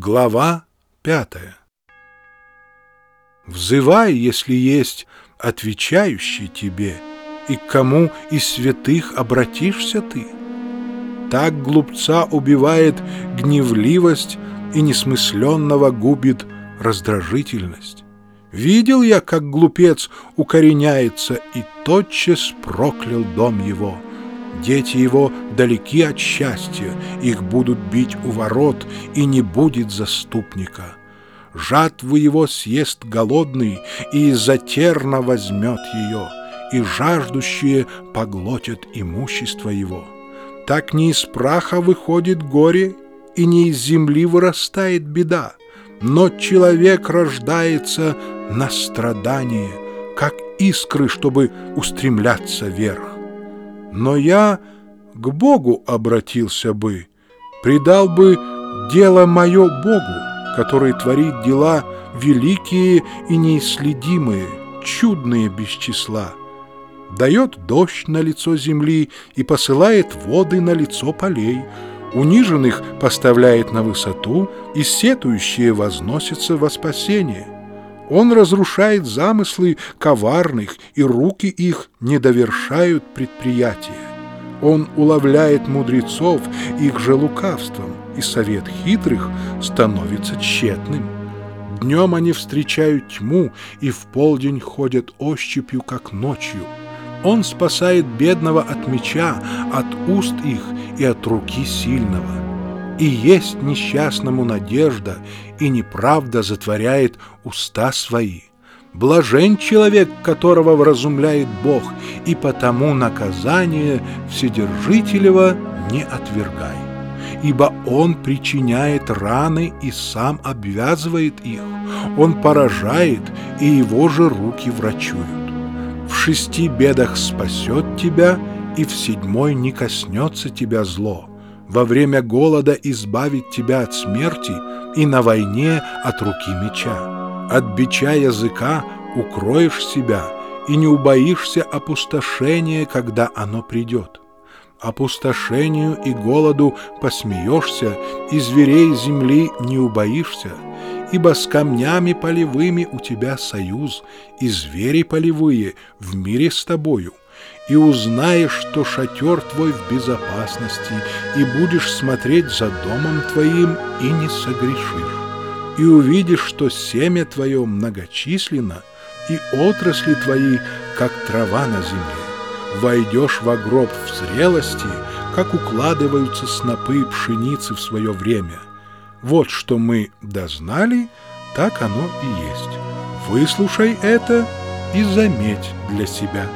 Глава пятая Взывай, если есть отвечающий тебе, И к кому из святых обратишься ты. Так глупца убивает гневливость И несмысленного губит раздражительность. Видел я, как глупец укореняется, И тотчас проклял дом его — Дети его далеки от счастья, их будут бить у ворот, и не будет заступника. Жатву его съест голодный, и из-за терна возьмет ее, и жаждущие поглотят имущество его. Так не из праха выходит горе, и не из земли вырастает беда, но человек рождается на страдание, как искры, чтобы устремляться вверх но я к Богу обратился бы, предал бы дело мое Богу, который творит дела великие и неисследимые, чудные без числа, дает дождь на лицо земли и посылает воды на лицо полей, униженных поставляет на высоту, и сетующие возносятся во спасение. Он разрушает замыслы коварных, и руки их не довершают предприятия. Он уловляет мудрецов их же лукавством, и совет хитрых становится тщетным. Днем они встречают тьму, и в полдень ходят ощупью, как ночью. Он спасает бедного от меча, от уст их и от руки сильного и есть несчастному надежда, и неправда затворяет уста свои. Блажен человек, которого вразумляет Бог, и потому наказание Вседержителева не отвергай. Ибо Он причиняет раны и сам обвязывает их. Он поражает, и его же руки врачуют. В шести бедах спасет тебя, и в седьмой не коснется тебя зло во время голода избавить тебя от смерти и на войне от руки меча. От бича языка укроешь себя и не убоишься опустошения, когда оно придет. Опустошению и голоду посмеешься, и зверей земли не убоишься, ибо с камнями полевыми у тебя союз, и звери полевые в мире с тобою — и узнаешь, что шатер твой в безопасности, и будешь смотреть за домом твоим, и не согрешишь. И увидишь, что семя твое многочисленно, и отрасли твои, как трава на земле. Войдешь во гроб в зрелости, как укладываются снопы пшеницы в свое время. Вот что мы дознали, так оно и есть. Выслушай это и заметь для себя.